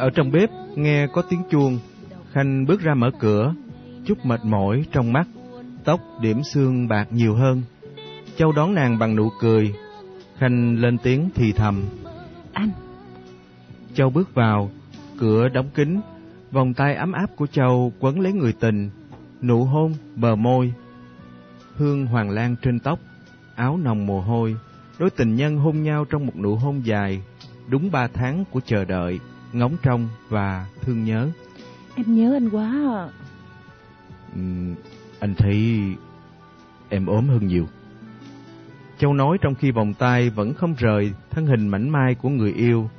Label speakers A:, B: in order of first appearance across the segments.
A: Ở trong bếp, nghe có tiếng chuông. Khanh bước ra mở cửa, chút mệt mỏi trong mắt, tóc điểm xương bạc nhiều hơn. Châu đón nàng bằng nụ cười. Khanh lên tiếng thì thầm.
B: Anh.
A: Châu bước vào, cửa đóng kín, vòng tay ấm áp của Châu quấn lấy người tình, nụ hôn, bờ môi. Hương hoàng lan trên tóc, áo nồng mồ hôi, đôi tình nhân hôn nhau trong một nụ hôn dài, đúng ba tháng của chờ đợi, ngóng trông và thương nhớ.
B: Em nhớ anh quá à.
A: Ừ, anh thấy em ốm hơn nhiều. Châu nói trong khi vòng tay vẫn không rời thân hình mảnh mai của người yêu.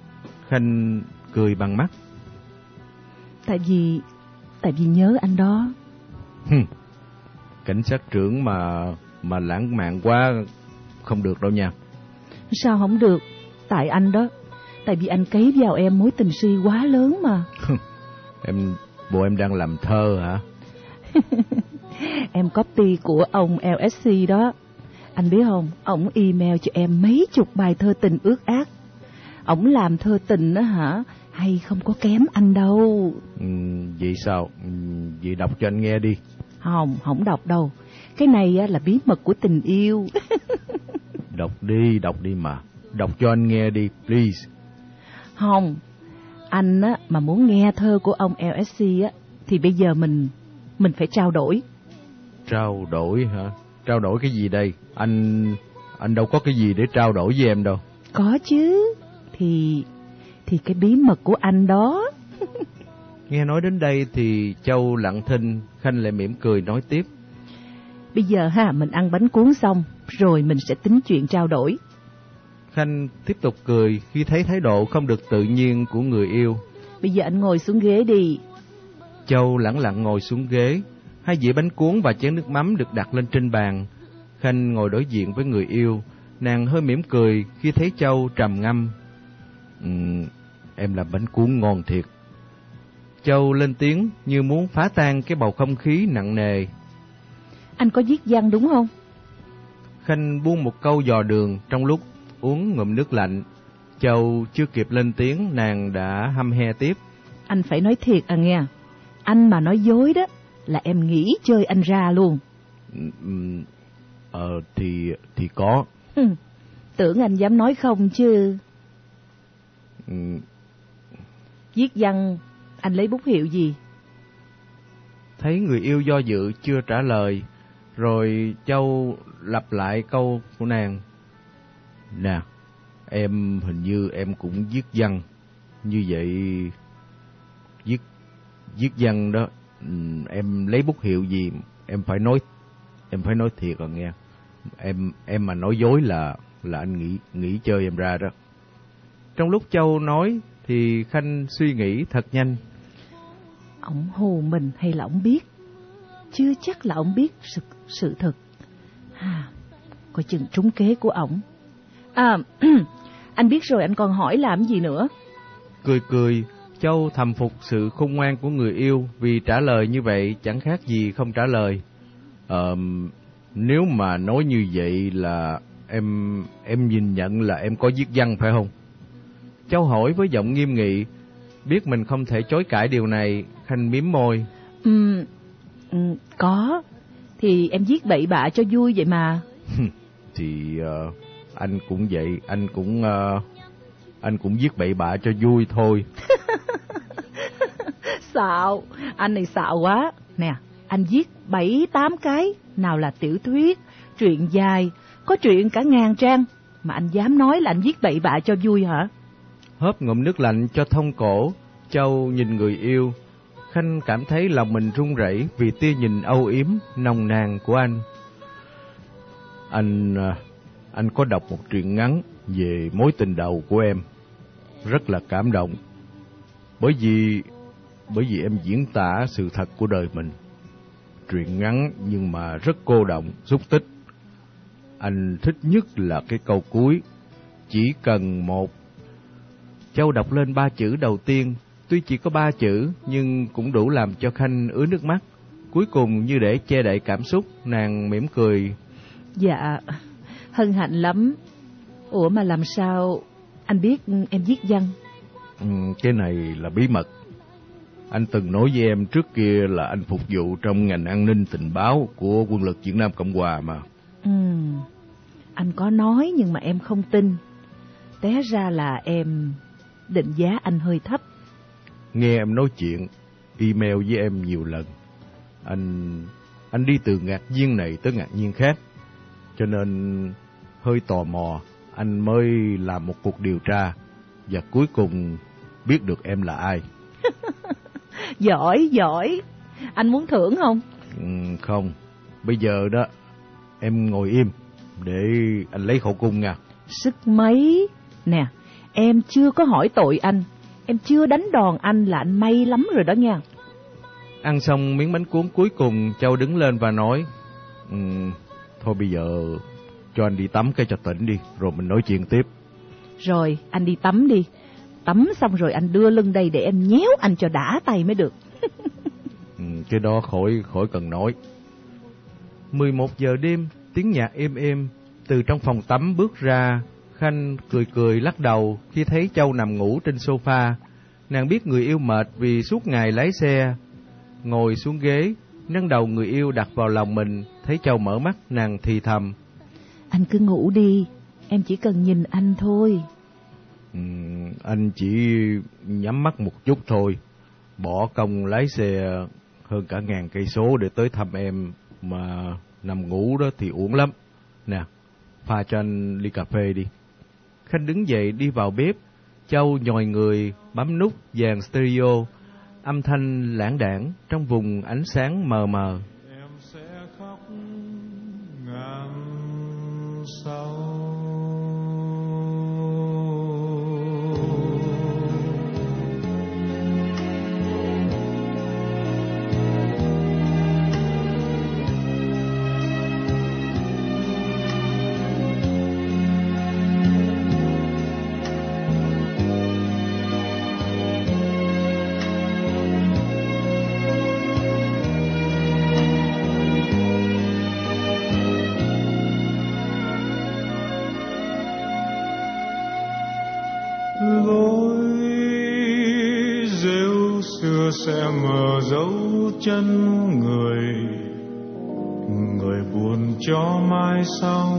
A: Khanh cười bằng mắt.
B: Tại vì, tại vì nhớ anh đó.
A: Cảnh sát trưởng mà mà lãng mạn quá không được đâu nha.
B: Sao không được? Tại anh đó. Tại vì anh cấy vào em mối tình si quá lớn mà.
A: em bộ em đang làm thơ hả?
B: em copy của ông LSC đó. Anh biết không, ổng email cho em mấy chục bài thơ tình ước ác. Ổng làm thơ tình đó hả, hay không có kém anh đâu.
A: Ừ, vậy sao? Ừ, vậy đọc cho anh nghe đi.
B: Không, không đọc đâu. Cái này là bí mật của tình yêu.
A: đọc đi, đọc đi mà. Đọc cho anh nghe đi, please.
B: Không, anh á, mà muốn nghe thơ của ông LSC á, thì bây giờ mình mình phải trao đổi.
A: Trao đổi hả? Trao đổi cái gì đây? Anh anh đâu có cái gì để trao đổi với em đâu.
B: Có chứ. Thì thì cái bí mật của anh đó.
A: Nghe nói đến đây thì Châu lặng thinh, Khanh lại mỉm cười nói tiếp.
B: Bây giờ ha, mình ăn bánh cuốn xong, rồi mình sẽ tính chuyện trao đổi.
A: Khanh tiếp tục cười khi thấy thái độ không được tự nhiên của người yêu.
B: Bây giờ anh ngồi xuống ghế đi.
A: Châu lẳng lặng ngồi xuống ghế, hai dĩa bánh cuốn và chén nước mắm được đặt lên trên bàn. Khanh ngồi đối diện với người yêu, nàng hơi mỉm cười khi thấy Châu trầm ngâm. Ừ, em làm bánh cuốn ngon thiệt. Châu lên tiếng như muốn phá tan cái bầu không khí nặng nề.
B: Anh có viết văn đúng không?
A: Khanh buông một câu dò đường trong lúc uống ngụm nước lạnh. Châu chưa kịp lên tiếng, nàng đã hăm he tiếp.
B: Anh phải nói thiệt à nghe. Anh mà nói dối đó, là em nghĩ chơi anh ra luôn.
A: Ờ, thì, thì có.
B: tưởng anh dám nói không chứ. Ừ. Viết văn, anh lấy bút hiệu gì?
A: Thấy người yêu do dự chưa trả lời, rồi Châu lặp lại câu của nàng. Nè, em hình như em cũng viết văn. Như vậy, viết, viết văn đó, em lấy bút hiệu gì, em phải nói, em phải nói thiệt rồi nghe. Em em mà nói dối là là anh nghĩ nghĩ chơi em ra đó. Trong lúc Châu nói thì Khanh suy nghĩ thật nhanh.
B: Ông hù mình hay là ông biết? Chưa chắc là ông biết sự, sự thật. À, coi chừng trúng kế của ổng. À, anh biết rồi anh còn hỏi làm gì nữa?
A: Cười cười, Châu thầm phục sự khôn ngoan của người yêu vì trả lời như vậy chẳng khác gì không trả lời. Ờ, nếu mà nói như vậy là em em nhìn nhận là em có viết văn phải không? Châu hỏi với giọng nghiêm nghị, biết mình không thể chối cãi điều này, Khanh miếm môi.
B: Ừ, có, thì em viết bậy bạ cho vui vậy mà.
A: thì uh, anh cũng vậy, anh cũng uh, anh cũng viết bậy bạ cho vui thôi.
B: xạo, anh này xạo quá. Nè, anh viết bảy tám cái, nào là tiểu thuyết, truyện dài, có truyện cả ngàn trang, mà anh dám nói là anh viết bậy bạ cho vui hả?
A: Hớp ngụm nước lạnh cho thông cổ, Châu nhìn người yêu, Khanh cảm thấy lòng mình run rẩy vì tia nhìn âu yếm, nồng nàn của anh. Anh, à, anh có đọc một truyện ngắn về mối tình đầu của em, rất là cảm động. Bởi vì, bởi vì em diễn tả sự thật của đời mình. Truyện ngắn nhưng mà rất cô động, xúc tích. Anh thích nhất là cái câu cuối, chỉ cần một. Châu đọc lên ba chữ đầu tiên, tuy chỉ có ba chữ nhưng cũng đủ làm cho Khanh ứa nước mắt. Cuối cùng như để che đậy cảm xúc, nàng mỉm cười.
B: Dạ, hân hạnh lắm. Ủa mà làm sao anh biết em viết văn?
A: Ừ, cái này là bí mật. Anh từng nói với em trước kia là anh phục vụ trong ngành an ninh tình báo của quân lực Việt Nam Cộng Hòa mà.
B: Ừ, anh có nói nhưng mà em không tin. Té ra là em định giá anh hơi thấp.
A: Nghe em nói chuyện, email với em nhiều lần. Anh anh đi từ ngạc nhiên này tới ngạc nhiên khác. Cho nên hơi tò mò, anh mới làm một cuộc điều tra và cuối cùng biết được em là ai.
B: giỏi, giỏi. Anh muốn thưởng không?
A: Ừ, không, bây giờ đó em ngồi im để anh lấy khẩu cung nha.
B: Sức mấy? Nè, em chưa có hỏi tội anh. Em chưa đánh đòn anh là anh may lắm rồi đó nha.
A: Ăn xong miếng bánh cuốn cuối cùng, Châu đứng lên và nói, um, Thôi bây giờ cho anh đi tắm cái cho tỉnh đi, rồi mình nói chuyện tiếp.
B: Rồi, anh đi tắm đi. Tắm xong rồi anh đưa lưng đây để em nhéo anh cho đã tay mới được.
A: ừ, cái đó khỏi khỏi cần nói. 11 giờ đêm, tiếng nhạc êm êm, từ trong phòng tắm bước ra, Khanh cười cười lắc đầu khi thấy Châu nằm ngủ trên sofa. Nàng biết người yêu mệt vì suốt ngày lái xe. Ngồi xuống ghế, nâng đầu người yêu đặt vào lòng mình, thấy Châu mở mắt, nàng thì thầm.
B: Anh cứ ngủ đi, em chỉ cần nhìn anh thôi.
A: Ừ, anh chỉ nhắm mắt một chút thôi, bỏ công lái xe hơn cả ngàn cây số để tới thăm em mà nằm ngủ đó thì uổng lắm. Nè, pha cho anh ly cà phê đi. Khanh đứng dậy đi vào bếp, Châu nhòi người bấm nút dàn stereo, âm thanh lãng đảng trong vùng ánh sáng mờ mờ.
C: Sau. Chân người người buồn cho mai sau.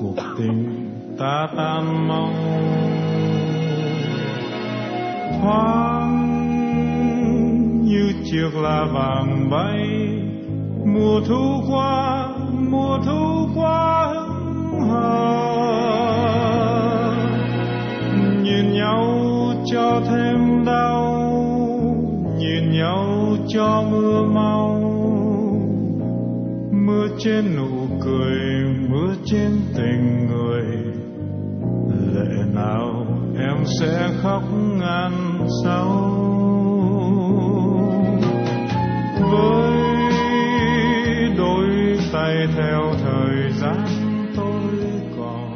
C: Cuộc tình ta tan mong. Thoáng như chiếc lá vàng bay, mùa thu qua, mùa thu qua hững hờ. Nhìn nhau cho thêm đau, nhìn nhau cho mưa mau. Mưa trên nụ cười mưa trên tình người. Lệ nào em sẽ khóc ngàn sau? Với đôi tay theo thời gian tôi còn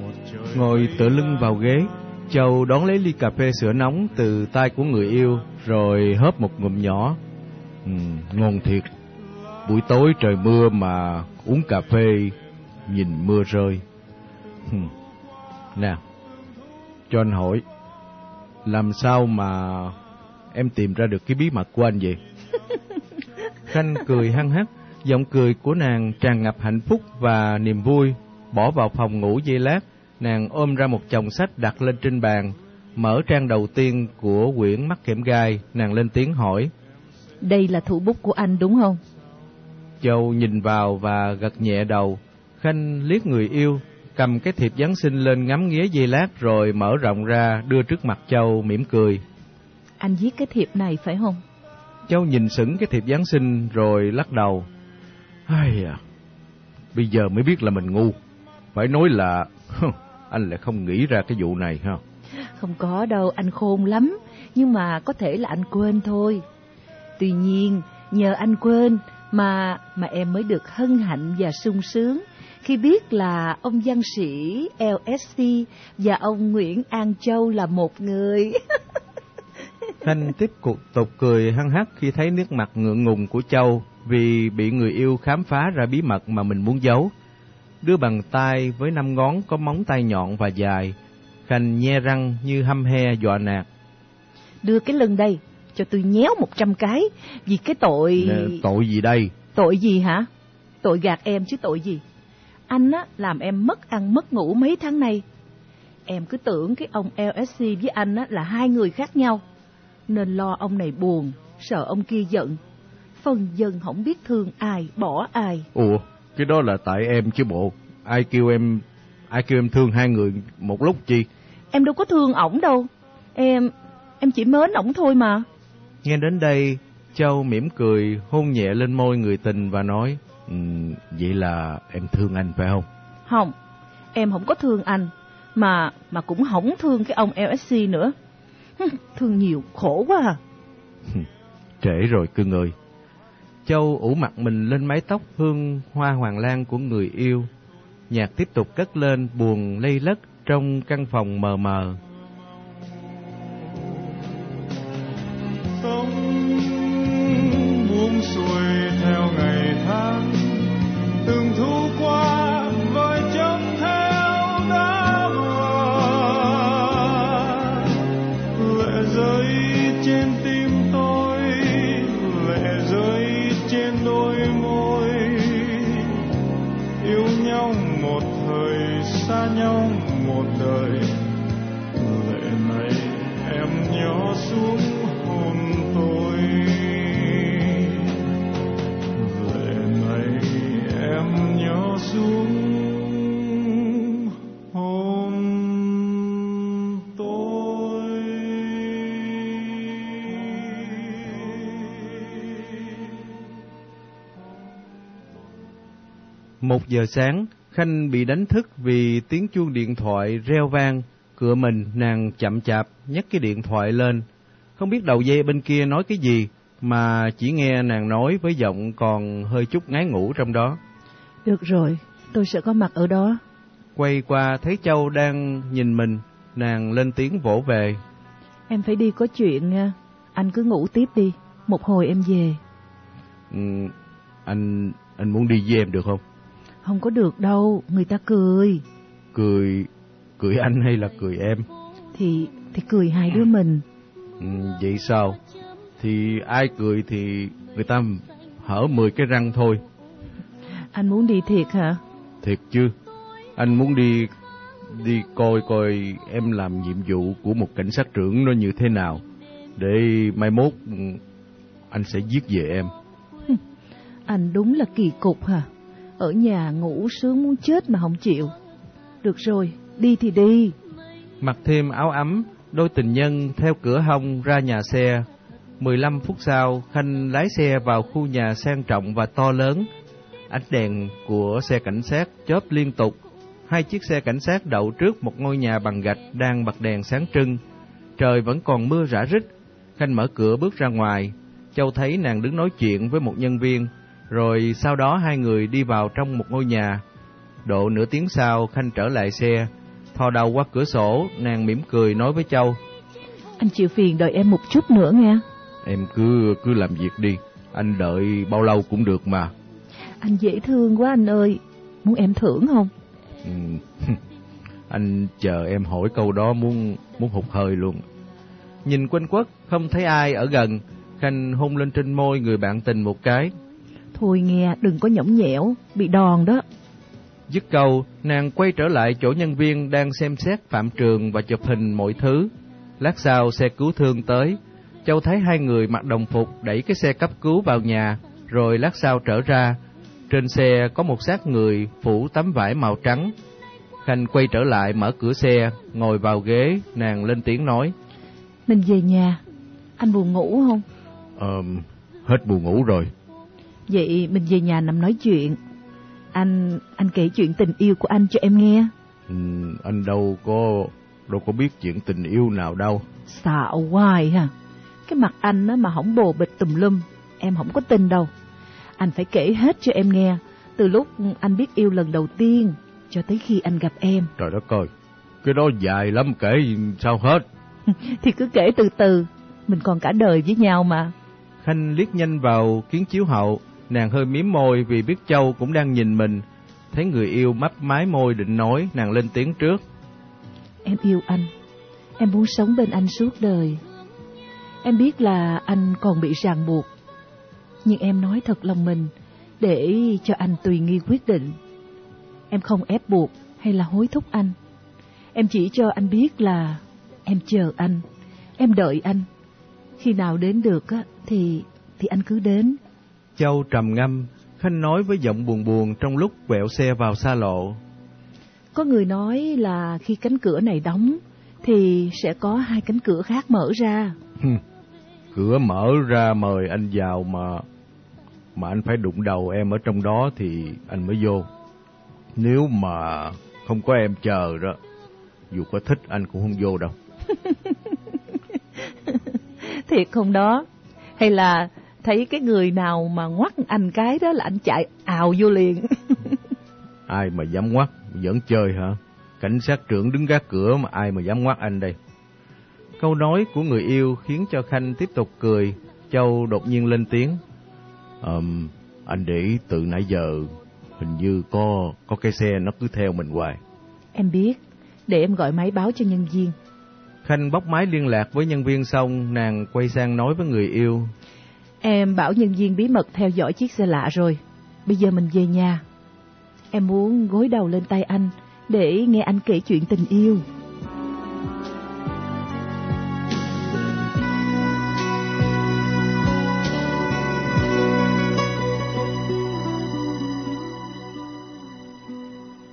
C: một trời
A: Ngồi tựa lưng vào ghế, Châu đón lấy ly cà phê sữa nóng từ tay của người yêu, rồi hớp một ngụm nhỏ. Ừ, ngon thiệt. Buổi tối trời mưa mà uống cà phê, nhìn mưa rơi. Nè, cho anh hỏi, làm sao mà em tìm ra được cái bí mật của anh vậy? Khanh cười hăng hắc, giọng cười của nàng tràn ngập hạnh phúc và niềm vui. Bỏ vào phòng ngủ dây lát, nàng ôm ra một chồng sách đặt lên trên bàn. Mở trang đầu tiên của quyển Mắt Kẽm Gai, nàng lên tiếng hỏi.
B: Đây là thủ bút của anh đúng không?
A: Châu nhìn vào và gật nhẹ đầu. Khanh liếc người yêu, cầm cái thiệp Giáng sinh lên ngắm nghía dây lát rồi mở rộng ra đưa trước mặt Châu mỉm cười.
B: Anh viết cái thiệp này phải không?
A: Châu nhìn sững cái thiệp Giáng sinh rồi lắc đầu. Ai à, bây giờ mới biết là mình ngu. Phải nói là anh lại không nghĩ ra cái vụ này ha.
B: Không có đâu, anh khôn lắm. Nhưng mà có thể là anh quên thôi. Tuy nhiên, nhờ anh quên mà mà em mới được hân hạnh và sung sướng khi biết là ông văn sĩ LSC và ông Nguyễn An Châu là một người.
A: Khanh tiếp tục tục cười hăng hắc khi thấy nước mặt ngượng ngùng của Châu vì bị người yêu khám phá ra bí mật mà mình muốn giấu. Đưa bàn tay với năm ngón có móng tay nhọn và dài, Khanh nhe răng như hăm he dọa nạt.
B: Đưa cái lưng đây, cho tôi nhéo một trăm cái, vì cái tội...
A: Nè, Tội gì đây?
B: Tội gì hả? Tội gạt em chứ tội gì? Anh á, làm em mất ăn mất ngủ mấy tháng nay. Em cứ tưởng cái ông LSC với anh á, là hai người khác nhau. Nên lo ông này buồn, sợ ông kia giận. Phần dân không biết thương ai, bỏ ai.
A: Ủa, cái đó là tại em chứ bộ. Ai kêu em ai kêu em thương hai người một lúc chi?
B: Em đâu có thương ổng đâu. Em, em chỉ mến ổng thôi mà.
A: Nghe đến đây, Châu mỉm cười hôn nhẹ lên môi người tình và nói, "Ừm, vậy là em thương anh phải không?
B: Không, em không có thương anh. Mà mà cũng không thương cái ông LSC nữa. Thương nhiều, khổ quá à.
A: Trễ rồi cưng ơi. Châu ủ mặt mình lên mái tóc hương hoa hoàng lan của người yêu. Nhạc tiếp tục cất lên, buồn lây lất trong căn phòng mờ mờ. Một giờ sáng, Khanh bị đánh thức vì tiếng chuông điện thoại reo vang. Cựa mình, nàng chậm chạp, nhấc cái điện thoại lên. Không biết đầu dây bên kia nói cái gì, mà chỉ nghe nàng nói với giọng còn hơi chút ngái ngủ trong đó.
B: Được rồi, tôi sẽ có mặt ở đó.
A: Quay qua thấy Châu đang nhìn mình, nàng lên tiếng vỗ về.
B: Em phải đi có chuyện nha. Anh cứ ngủ tiếp đi. Một hồi em về.
A: Ừ, anh anh muốn đi với em được không?
B: Không có được đâu, người ta cười.
A: Cười cười anh hay là cười em?
B: Thì thì cười hai đứa mình.
A: Ừ, vậy sao? Thì ai cười thì người ta hở 10 cái răng thôi.
B: Anh muốn đi thiệt hả?
A: Thiệt chứ? Anh muốn đi đi coi coi em làm nhiệm vụ của một cảnh sát trưởng nó như thế nào. Để mai mốt ừ, anh sẽ giết về em.
B: Anh đúng là kỳ cục hả? Ở nhà ngủ sướng muốn chết mà không chịu. Được rồi, đi thì đi.
A: Mặc thêm áo ấm, đôi tình nhân theo cửa hông ra nhà xe. 15 phút sau, Khanh lái xe vào khu nhà sang trọng và to lớn. Ánh đèn của xe cảnh sát chớp liên tục. Hai chiếc xe cảnh sát đậu trước một ngôi nhà bằng gạch đang bật đèn sáng trưng. Trời vẫn còn mưa rã rít. Khanh mở cửa bước ra ngoài. Châu thấy nàng đứng nói chuyện với một nhân viên. Rồi sau đó hai người đi vào trong một ngôi nhà. Độ nửa tiếng sau, Khanh trở lại xe. Thò đầu qua cửa sổ, nàng mỉm cười nói với Châu.
B: Anh chịu phiền đợi em một chút nữa nha.
A: Em cứ cứ làm việc đi, anh đợi bao lâu cũng được mà.
B: Anh dễ thương quá anh ơi. Muốn em thưởng không?
A: Ừ. anh chờ em hỏi câu đó muốn muốn hụt hơi luôn. Nhìn quanh quất, không thấy ai ở gần, Khanh hôn lên trên môi người bạn tình một cái.
B: Thôi nghe, đừng có nhõng nhẽo, bị đòn đó.
A: Dứt câu, nàng quay trở lại chỗ nhân viên đang xem xét phạm trường và chụp hình mọi thứ. Lát sau xe cứu thương tới, Châu thấy hai người mặc đồng phục đẩy cái xe cấp cứu vào nhà, rồi lát sau trở ra. Trên xe có một xác người phủ tấm vải màu trắng. Khanh quay trở lại mở cửa xe, ngồi vào ghế, nàng lên tiếng nói.
B: Mình về nhà. Anh buồn ngủ không?
A: Ờ, hết buồn ngủ rồi.
B: Vậy mình về nhà nằm nói chuyện. Anh anh kể chuyện tình yêu của anh cho em nghe.
A: Ừ, anh đâu có đâu có biết chuyện tình yêu nào đâu.
B: Xạo hoài ha. Cái mặt anh á mà không bồ bịch tùm lum, em không có tin đâu. Anh phải kể hết cho em nghe, từ lúc anh biết yêu lần đầu tiên cho tới khi anh gặp em.
A: Trời đất ơi, cái đó dài lắm kể sao hết.
B: Thì cứ kể từ từ, mình còn cả đời với nhau mà.
A: Khanh liếc nhanh vào kiến chiếu hậu, nàng hơi miếm môi vì biết Châu cũng đang nhìn mình. Thấy người yêu mấp mái môi định nói, nàng lên tiếng trước.
B: Em yêu anh. Em muốn sống bên anh suốt đời. Em biết là anh còn bị ràng buộc. Nhưng em nói thật lòng mình để cho anh tùy nghi quyết định. Em không ép buộc hay là hối thúc anh. Em chỉ cho anh biết là em chờ anh, em đợi anh. Khi nào đến được á, thì thì anh cứ đến.
A: Châu trầm ngâm, Khanh nói với giọng buồn buồn trong lúc quẹo xe vào xa lộ.
B: Có người nói là khi cánh cửa này đóng thì sẽ có hai cánh cửa khác mở ra.
A: cửa mở ra mời anh vào mà mà anh phải đụng đầu em ở trong đó thì anh mới vô. Nếu mà không có em chờ đó, dù có thích anh cũng không vô đâu.
B: Thiệt không đó? Hay là thấy cái người nào mà ngoắt anh cái đó là anh chạy ào vô liền?
A: ai mà dám ngoắt, vẫn chơi hả? Cảnh sát trưởng đứng gác cửa mà ai mà dám ngoắt anh đây? Câu nói của người yêu khiến cho Khanh tiếp tục cười. Châu đột nhiên lên tiếng. Um, anh để ý từ nãy giờ hình như có có cái xe nó cứ theo mình hoài.
B: Em biết, để em gọi máy báo cho nhân viên.
A: Khanh bóc máy liên lạc với nhân viên xong, nàng quay sang nói với người yêu.
B: Em bảo nhân viên bí mật theo dõi chiếc xe lạ rồi. Bây giờ mình về nhà. Em muốn gối đầu lên tay anh để nghe anh kể chuyện tình yêu.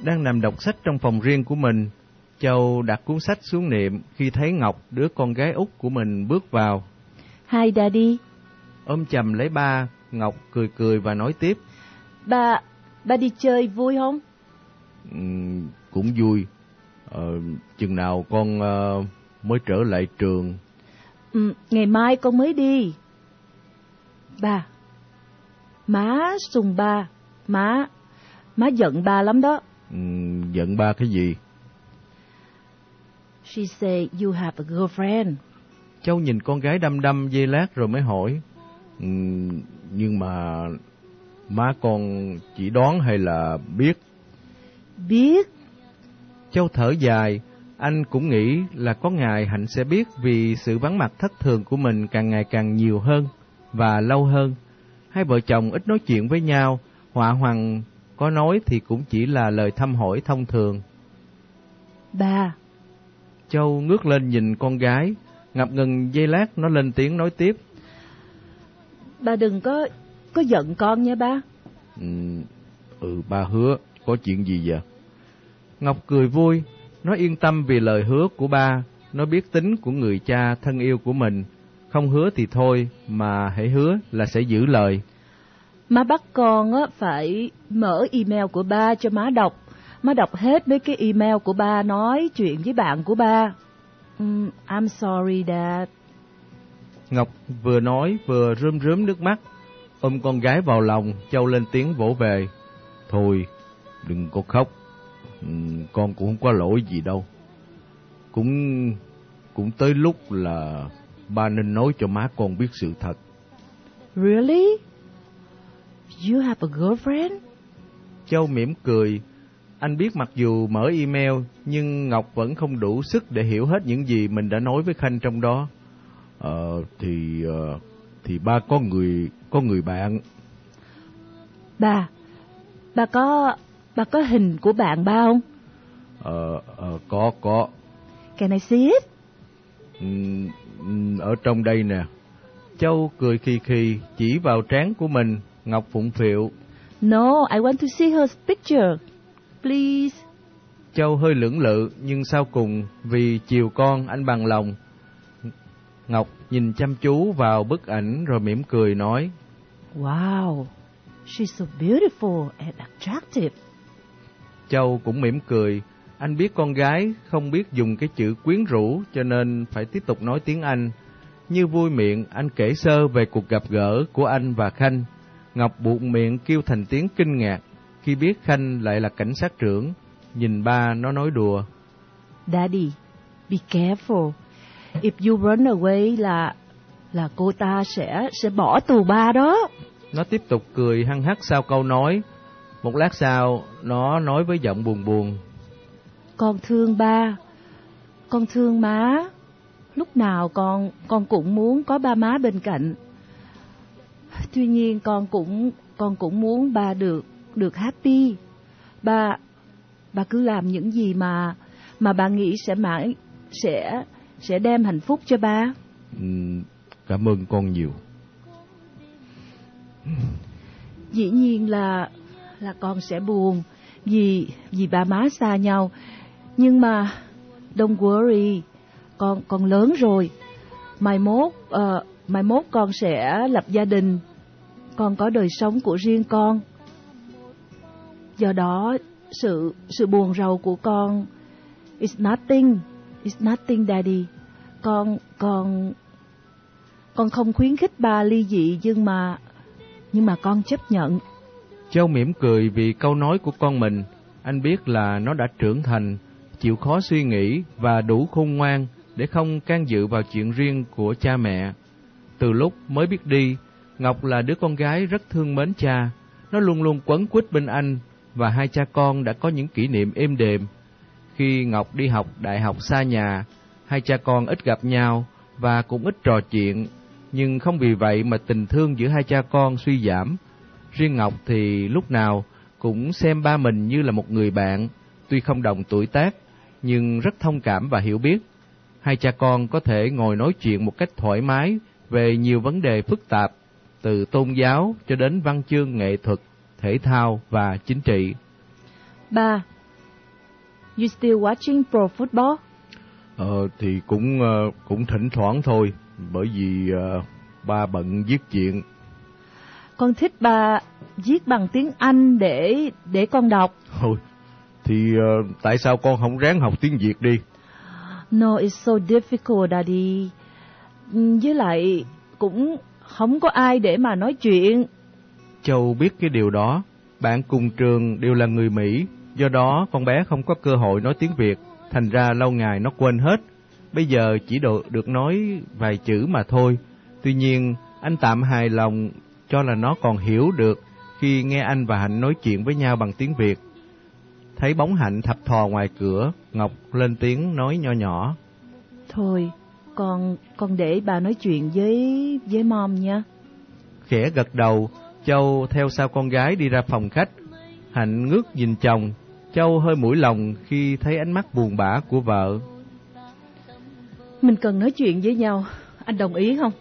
A: Đang nằm đọc sách trong phòng riêng của mình, Châu đặt cuốn sách xuống niệm khi thấy Ngọc, đứa con gái út của mình bước vào.
B: Hi Daddy.
A: Ôm chầm lấy ba, Ngọc cười cười và nói tiếp.
B: Ba, ba đi chơi vui không?
A: Ừ, cũng vui. Ờ, chừng nào con uh, mới trở lại trường?
B: Ừ, ngày mai con mới đi. Ba, má sùng ba, má, má giận ba lắm đó.
A: Ừ, giận ba cái gì?
B: She said you have a girlfriend.
A: Châu nhìn con gái đăm đăm dây lát rồi mới hỏi. Ừ, nhưng mà má con chỉ đoán hay là biết?
B: Biết.
A: Châu thở dài, anh cũng nghĩ là có ngày Hạnh sẽ biết vì sự vắng mặt thất thường của mình càng ngày càng nhiều hơn và lâu hơn. Hai vợ chồng ít nói chuyện với nhau, họa hoàng có nói thì cũng chỉ là lời thăm hỏi thông thường.
B: Ba.
A: Châu ngước lên nhìn con gái, ngập ngừng giây lát nó lên tiếng nói tiếp.
B: Ba đừng có có giận con nha ba.
A: Ừ, ừ ba hứa, có chuyện gì vậy? Ngọc cười vui, nó yên tâm vì lời hứa của ba, nó biết tính của người cha thân yêu của mình. Không hứa thì thôi, mà hãy hứa là sẽ giữ lời.
B: Má bắt con á phải mở email của ba cho má đọc. Má đọc hết mấy cái email của ba nói chuyện với bạn của ba. Um, I'm sorry dad.
A: Ngọc vừa nói vừa rơm rớm nước mắt, ôm con gái vào lòng, Châu lên tiếng vỗ về. Thôi, đừng có khóc, ừ, con cũng không có lỗi gì đâu. Cũng cũng tới lúc là ba nên nói cho má con biết sự thật.
B: Really? You have a girlfriend?
A: Châu mỉm cười. Anh biết mặc dù mở email, nhưng Ngọc vẫn không đủ sức để hiểu hết những gì mình đã nói với Khanh trong đó. Ờ, thì uh, thì ba có người có người bạn.
B: Ba, ba có ba có hình của bạn ba không?
A: Ờ, uh, có có.
B: Can I see it?
A: Um, ở trong đây nè. Châu cười khì khì chỉ vào trán của mình, Ngọc phụng phịu.
B: No, I want to see her picture. Please.
A: Châu hơi lưỡng lự, nhưng sau cùng vì chiều con anh bằng lòng. Ngọc nhìn chăm chú vào bức ảnh rồi mỉm cười nói.
B: Wow, she's so beautiful and attractive.
A: Châu cũng mỉm cười. Anh biết con gái không biết dùng cái chữ quyến rũ cho nên phải tiếp tục nói tiếng Anh. Như vui miệng, anh kể sơ về cuộc gặp gỡ của anh và Khanh. Ngọc buộc miệng kêu thành tiếng kinh ngạc khi biết Khanh lại là cảnh sát trưởng. Nhìn ba nó nói đùa.
B: Daddy, be careful. If you run away là là cô ta sẽ sẽ bỏ tù ba đó.
A: Nó tiếp tục cười hăng hắc sau câu nói. Một lát sau, nó nói với giọng buồn buồn.
B: Con thương ba. con thương má. Lúc nào con con cũng muốn có ba má bên cạnh. Tuy nhiên con cũng con cũng muốn ba được được happy. Ba ba cứ làm những gì mà mà bà nghĩ sẽ mãi sẽ sẽ đem hạnh phúc cho ba.
A: Ừ, cảm ơn con nhiều.
B: Dĩ nhiên là là con sẽ buồn vì vì ba má xa nhau. Nhưng mà don't worry, con con lớn rồi. Mai mốt uh, mai mốt con sẽ lập gia đình. Con có đời sống của riêng con. Do đó sự sự buồn rầu của con is nothing, It's nothing daddy. Con con con không khuyến khích ba ly dị nhưng mà nhưng mà con chấp nhận.
A: Châu mỉm cười vì câu nói của con mình, anh biết là nó đã trưởng thành, chịu khó suy nghĩ và đủ khôn ngoan để không can dự vào chuyện riêng của cha mẹ. Từ lúc mới biết đi, Ngọc là đứa con gái rất thương mến cha, nó luôn luôn quấn quýt bên anh và hai cha con đã có những kỷ niệm êm đềm. Khi Ngọc đi học đại học xa nhà, hai cha con ít gặp nhau và cũng ít trò chuyện, nhưng không vì vậy mà tình thương giữa hai cha con suy giảm. Riêng Ngọc thì lúc nào cũng xem ba mình như là một người bạn, tuy không đồng tuổi tác, nhưng rất thông cảm và hiểu biết. Hai cha con có thể ngồi nói chuyện một cách thoải mái về nhiều vấn đề phức tạp, từ tôn giáo cho đến văn chương nghệ thuật, thể thao và chính trị.
B: Ba, you still watching pro football?
A: Ờ, thì cũng uh, cũng thỉnh thoảng thôi, bởi vì uh, ba bận viết chuyện.
B: Con thích ba viết bằng tiếng Anh để để con đọc.
A: Thôi, thì uh, tại sao con không ráng học tiếng Việt đi?
B: No, it's so difficult, Daddy. Với lại cũng không có ai để mà nói chuyện.
A: Châu biết cái điều đó. Bạn cùng trường đều là người Mỹ, do đó con bé không có cơ hội nói tiếng Việt, thành ra lâu ngày nó quên hết. Bây giờ chỉ được, được nói vài chữ mà thôi. Tuy nhiên, anh tạm hài lòng cho là nó còn hiểu được khi nghe anh và Hạnh nói chuyện với nhau bằng tiếng Việt. Thấy bóng Hạnh thập thò ngoài cửa, Ngọc lên tiếng nói nho nhỏ.
B: Thôi, con con để bà nói chuyện với với mom nha.
A: Khẽ gật đầu, Châu theo sau con gái đi ra phòng khách. Hạnh ngước nhìn chồng, Châu hơi mũi lòng khi thấy ánh mắt buồn bã của vợ.
B: Mình cần nói chuyện với nhau, anh đồng ý không?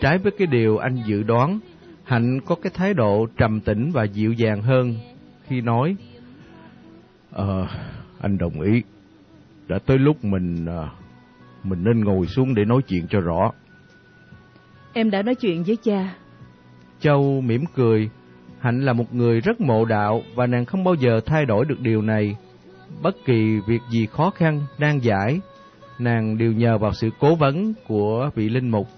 A: Trái với cái điều anh dự đoán, Hạnh có cái thái độ trầm tĩnh và dịu dàng hơn khi nói Ờ, anh đồng ý. Đã tới lúc mình à, mình nên ngồi xuống để nói chuyện cho rõ.
B: Em đã nói chuyện với cha.
A: Châu mỉm cười. Hạnh là một người rất mộ đạo và nàng không bao giờ thay đổi được điều này. Bất kỳ việc gì khó khăn, nan giải, nàng đều nhờ vào sự cố vấn của vị linh mục.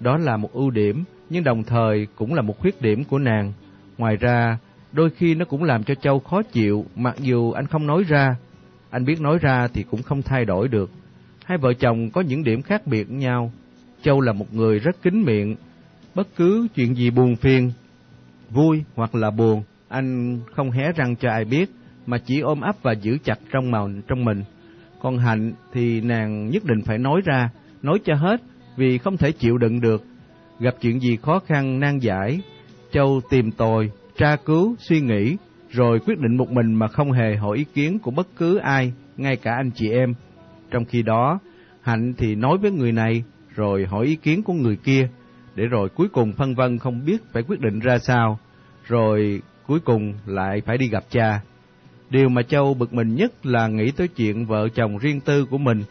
A: Đó là một ưu điểm, nhưng đồng thời cũng là một khuyết điểm của nàng. Ngoài ra, đôi khi nó cũng làm cho Châu khó chịu, mặc dù anh không nói ra. Anh biết nói ra thì cũng không thay đổi được. Hai vợ chồng có những điểm khác biệt nhau. Châu là một người rất kín miệng. Bất cứ chuyện gì buồn phiền, vui hoặc là buồn, anh không hé răng cho ai biết, mà chỉ ôm ấp và giữ chặt trong màu trong mình. Còn Hạnh thì nàng nhất định phải nói ra, nói cho hết, vì không thể chịu đựng được. Gặp chuyện gì khó khăn nan giải, Châu tìm tòi, tra cứu, suy nghĩ, rồi quyết định một mình mà không hề hỏi ý kiến của bất cứ ai, ngay cả anh chị em. Trong khi đó, Hạnh thì nói với người này, rồi hỏi ý kiến của người kia, để rồi cuối cùng phân vân không biết phải quyết định ra sao, rồi cuối cùng lại phải đi gặp cha. Điều mà Châu bực mình nhất là nghĩ tới chuyện vợ chồng riêng tư của mình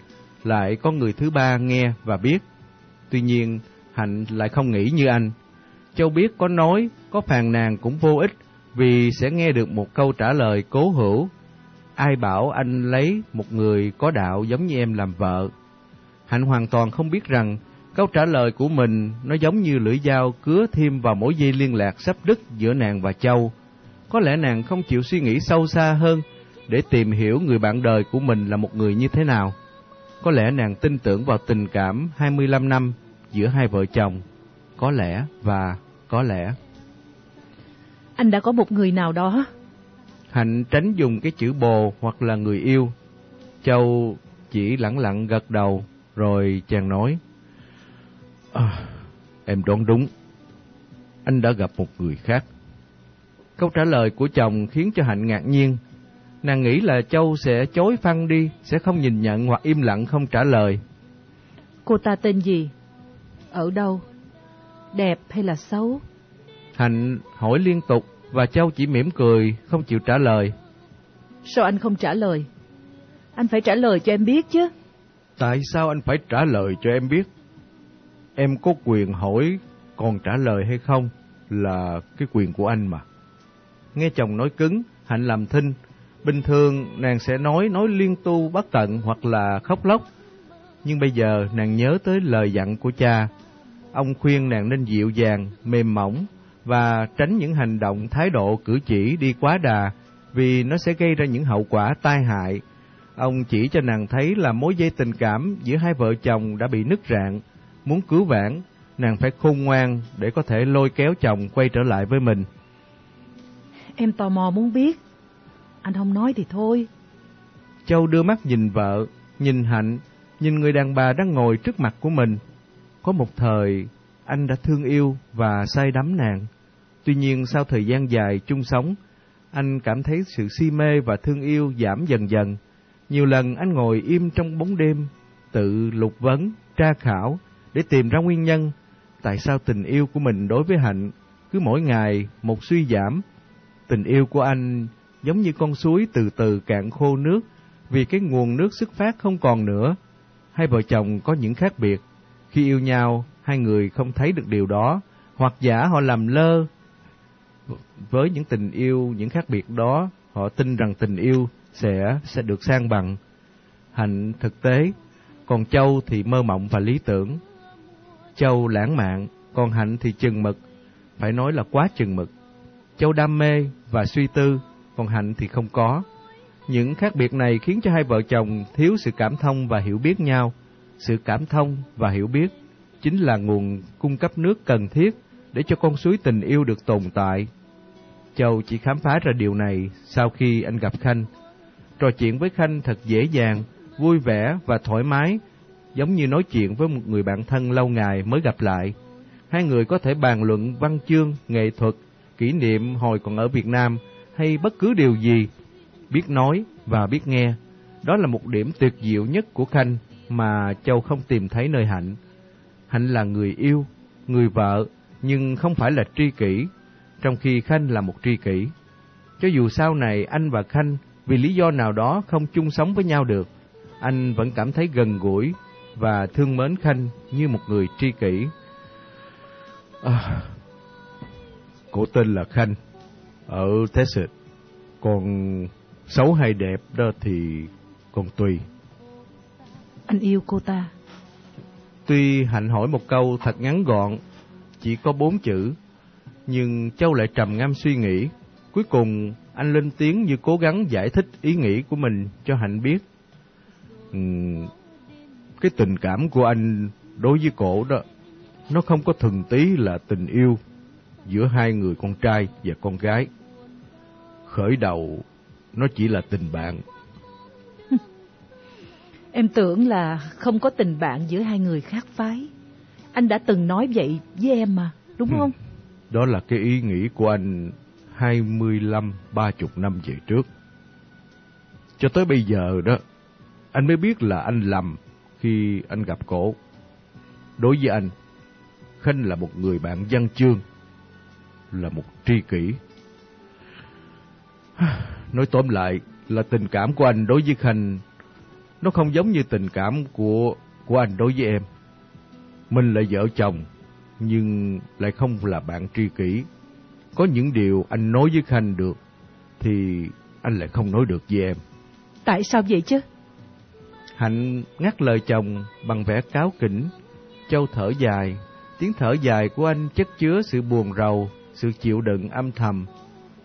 A: lại có người thứ ba nghe và biết. Tuy nhiên, Hạnh lại không nghĩ như anh. Châu biết có nói, có phàn nàn cũng vô ích vì sẽ nghe được một câu trả lời cố hữu. Ai bảo anh lấy một người có đạo giống như em làm vợ? Hạnh hoàn toàn không biết rằng câu trả lời của mình nó giống như lưỡi dao cứa thêm vào mỗi dây liên lạc sắp đứt giữa nàng và Châu. Có lẽ nàng không chịu suy nghĩ sâu xa hơn để tìm hiểu người bạn đời của mình là một người như thế nào. Có lẽ nàng tin tưởng vào tình cảm 25 năm giữa hai vợ chồng. Có lẽ và có lẽ.
B: Anh đã có một người nào đó.
A: Hạnh tránh dùng cái chữ bồ hoặc là người yêu. Châu chỉ lặng lặng gật đầu, rồi chàng nói, à, Em đoán đúng, anh đã gặp một người khác. Câu trả lời của chồng khiến cho Hạnh ngạc nhiên. Nàng nghĩ là Châu sẽ chối phăng đi, sẽ không nhìn nhận hoặc im lặng không trả lời.
B: Cô ta tên gì? Ở đâu? Đẹp hay là xấu?
A: Hạnh hỏi liên tục và Châu chỉ mỉm cười, không chịu trả lời.
B: Sao anh không trả lời? Anh phải trả lời cho em biết chứ.
A: Tại sao anh phải trả lời cho em biết? Em có quyền hỏi còn trả lời hay không là cái quyền của anh mà. Nghe chồng nói cứng, Hạnh làm thinh. Bình thường nàng sẽ nói, nói liên tu bất tận hoặc là khóc lóc. Nhưng bây giờ nàng nhớ tới lời dặn của cha. Ông khuyên nàng nên dịu dàng, mềm mỏng và tránh những hành động, thái độ, cử chỉ đi quá đà vì nó sẽ gây ra những hậu quả tai hại. Ông chỉ cho nàng thấy là mối dây tình cảm giữa hai vợ chồng đã bị nứt rạn. Muốn cứu vãn, nàng phải khôn ngoan để có thể lôi kéo chồng quay trở lại với mình.
B: Em tò mò muốn biết. Anh không nói thì thôi.
A: Châu đưa mắt nhìn vợ, nhìn Hạnh, nhìn người đàn bà đang ngồi trước mặt của mình. Có một thời, anh đã thương yêu và say đắm nàng. Tuy nhiên sau thời gian dài chung sống, anh cảm thấy sự si mê và thương yêu giảm dần dần. Nhiều lần anh ngồi im trong bóng đêm, tự lục vấn, tra khảo để tìm ra nguyên nhân tại sao tình yêu của mình đối với Hạnh cứ mỗi ngày một suy giảm. Tình yêu của anh giống như con suối từ từ cạn khô nước vì cái nguồn nước xuất phát không còn nữa. Hai vợ chồng có những khác biệt. Khi yêu nhau, hai người không thấy được điều đó, hoặc giả họ làm lơ với những tình yêu, những khác biệt đó, họ tin rằng tình yêu sẽ sẽ được sang bằng. Hạnh thực tế, còn Châu thì mơ mộng và lý tưởng. Châu lãng mạn, còn Hạnh thì chừng mực, phải nói là quá chừng mực. Châu đam mê và suy tư, còn Hạnh thì không có. Những khác biệt này khiến cho hai vợ chồng thiếu sự cảm thông và hiểu biết nhau. Sự cảm thông và hiểu biết chính là nguồn cung cấp nước cần thiết để cho con suối tình yêu được tồn tại. Châu chỉ khám phá ra điều này sau khi anh gặp Khanh. Trò chuyện với Khanh thật dễ dàng, vui vẻ và thoải mái, giống như nói chuyện với một người bạn thân lâu ngày mới gặp lại. Hai người có thể bàn luận văn chương, nghệ thuật, kỷ niệm hồi còn ở Việt Nam hay bất cứ điều gì, biết nói và biết nghe. Đó là một điểm tuyệt diệu nhất của Khanh mà Châu không tìm thấy nơi Hạnh. Hạnh là người yêu, người vợ, nhưng không phải là tri kỷ, trong khi Khanh là một tri kỷ. Cho dù sau này anh và Khanh vì lý do nào đó không chung sống với nhau được, anh vẫn cảm thấy gần gũi và thương mến Khanh như một người tri kỷ. À, cổ tên là Khanh, ở Texas. Còn xấu hay đẹp đó thì còn tùy.
B: Anh yêu cô ta.
A: Tuy Hạnh hỏi một câu thật ngắn gọn, chỉ có bốn chữ, nhưng Châu lại trầm ngâm suy nghĩ. Cuối cùng, anh lên tiếng như cố gắng giải thích ý nghĩ của mình cho Hạnh biết. Uhm, cái tình cảm của anh đối với cổ đó, nó không có thuần tí là tình yêu giữa hai người con trai và con gái. Khởi đầu, nó chỉ là tình bạn.
B: Em tưởng là không có tình bạn giữa hai người khác phái. Anh đã từng nói vậy với em mà, đúng không?
A: Đó là cái ý nghĩ của anh 25, 30 năm về trước. Cho tới bây giờ đó, anh mới biết là anh lầm khi anh gặp cổ. Đối với anh, Khanh là một người bạn văn chương, là một tri kỷ. Nói tóm lại là tình cảm của anh đối với Khanh nó không giống như tình cảm của của anh đối với em. Mình là vợ chồng, nhưng lại không là bạn tri kỷ. Có những điều anh nói với Khanh được, thì anh lại không nói được với em.
B: Tại sao vậy chứ?
A: Hạnh ngắt lời chồng bằng vẻ cáo kỉnh. Châu thở dài, tiếng thở dài của anh chất chứa sự buồn rầu, sự chịu đựng âm thầm.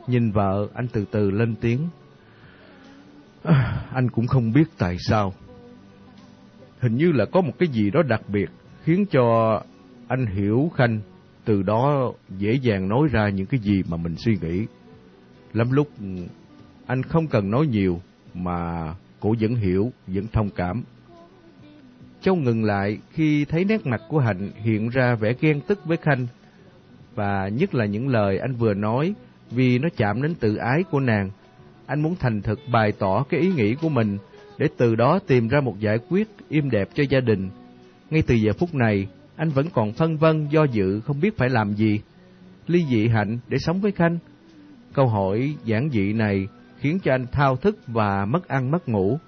A: Nhìn vợ, anh từ từ lên tiếng. À, anh cũng không biết tại sao. Hình như là có một cái gì đó đặc biệt khiến cho anh hiểu Khanh, từ đó dễ dàng nói ra những cái gì mà mình suy nghĩ. Lắm lúc anh không cần nói nhiều mà cô vẫn hiểu, vẫn thông cảm. Châu ngừng lại khi thấy nét mặt của Hạnh hiện ra vẻ ghen tức với Khanh. Và nhất là những lời anh vừa nói vì nó chạm đến tự ái của nàng. Anh muốn thành thực bày tỏ cái ý nghĩ của mình để từ đó tìm ra một giải quyết im đẹp cho gia đình. Ngay từ giờ phút này, anh vẫn còn phân vân do dự không biết phải làm gì. Ly dị Hạnh để sống với Khanh. Câu hỏi giản dị này khiến cho anh thao thức và mất ăn mất ngủ.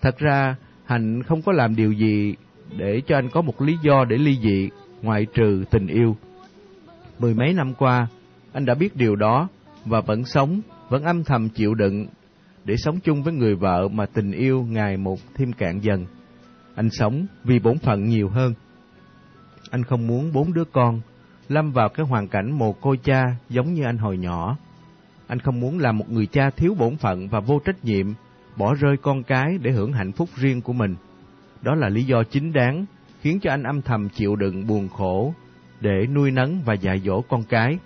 A: Thật ra, Hạnh không có làm điều gì để cho anh có một lý do để ly dị, ngoại trừ tình yêu. Mười mấy năm qua, anh đã biết điều đó và vẫn sống, vẫn âm thầm chịu đựng để sống chung với người vợ mà tình yêu ngày một thêm cạn dần. Anh sống vì bổn phận nhiều hơn. Anh không muốn bốn đứa con lâm vào cái hoàn cảnh mồ côi cha giống như anh hồi nhỏ. Anh không muốn làm một người cha thiếu bổn phận và vô trách nhiệm, bỏ rơi con cái để hưởng hạnh phúc riêng của mình. Đó là lý do chính đáng khiến cho anh âm thầm chịu đựng buồn khổ để nuôi nấng và dạy dỗ con cái.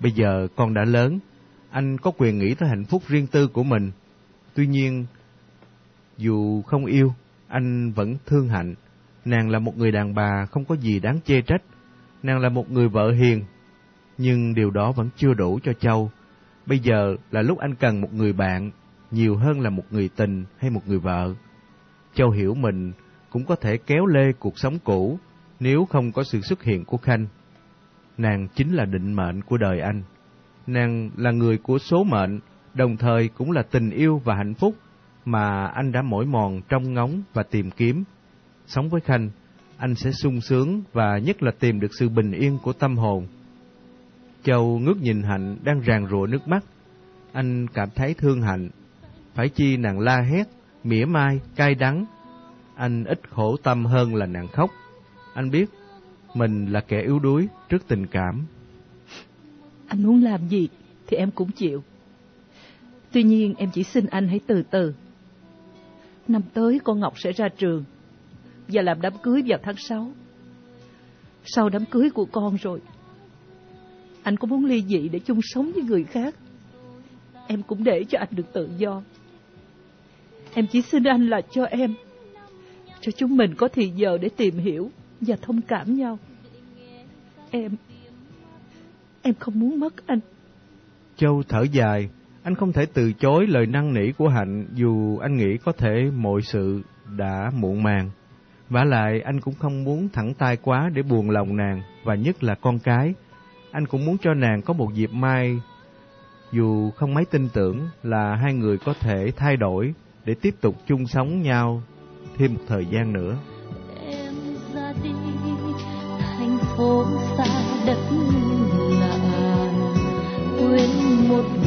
A: Bây giờ con đã lớn, anh có quyền nghĩ tới hạnh phúc riêng tư của mình. Tuy nhiên, dù không yêu, anh vẫn thương hạnh. Nàng là một người đàn bà không có gì đáng chê trách. Nàng là một người vợ hiền. Nhưng điều đó vẫn chưa đủ cho Châu. Bây giờ là lúc anh cần một người bạn, nhiều hơn là một người tình hay một người vợ. Châu hiểu mình cũng có thể kéo lê cuộc sống cũ nếu không có sự xuất hiện của Khanh. Nàng chính là định mệnh của đời anh. Nàng là người của số mệnh, đồng thời cũng là tình yêu và hạnh phúc mà anh đã mỏi mòn trong ngóng và tìm kiếm. Sống với Khanh, anh sẽ sung sướng và nhất là tìm được sự bình yên của tâm hồn. Châu ngước nhìn Hạnh đang ràng rụa nước mắt. Anh cảm thấy thương Hạnh. Phải chi nàng la hét, mỉa mai, cay đắng. Anh ít khổ tâm hơn là nàng khóc. Anh biết mình là kẻ yếu đuối trước tình cảm.
B: Anh muốn làm gì thì em cũng chịu. Tuy nhiên em chỉ xin anh hãy từ từ. Năm tới con Ngọc sẽ ra trường và làm đám cưới vào tháng 6. Sau đám cưới của con rồi, anh có muốn ly dị để chung sống với người khác. Em cũng để cho anh được tự do. Em chỉ xin anh là cho em, cho chúng mình có thì giờ để tìm hiểu và thông cảm nhau. Em, em không muốn mất anh.
A: Châu thở dài, anh không thể từ chối lời năn nỉ của Hạnh dù anh nghĩ có thể mọi sự đã muộn màng. vả lại anh cũng không muốn thẳng tay quá để buồn lòng nàng và nhất là con cái. Anh cũng muốn cho nàng có một dịp mai dù không mấy tin tưởng là hai người có thể thay đổi để tiếp tục chung sống nhau thêm một thời gian nữa.
D: Em ra đi, thành phố xa đất lạ, quên một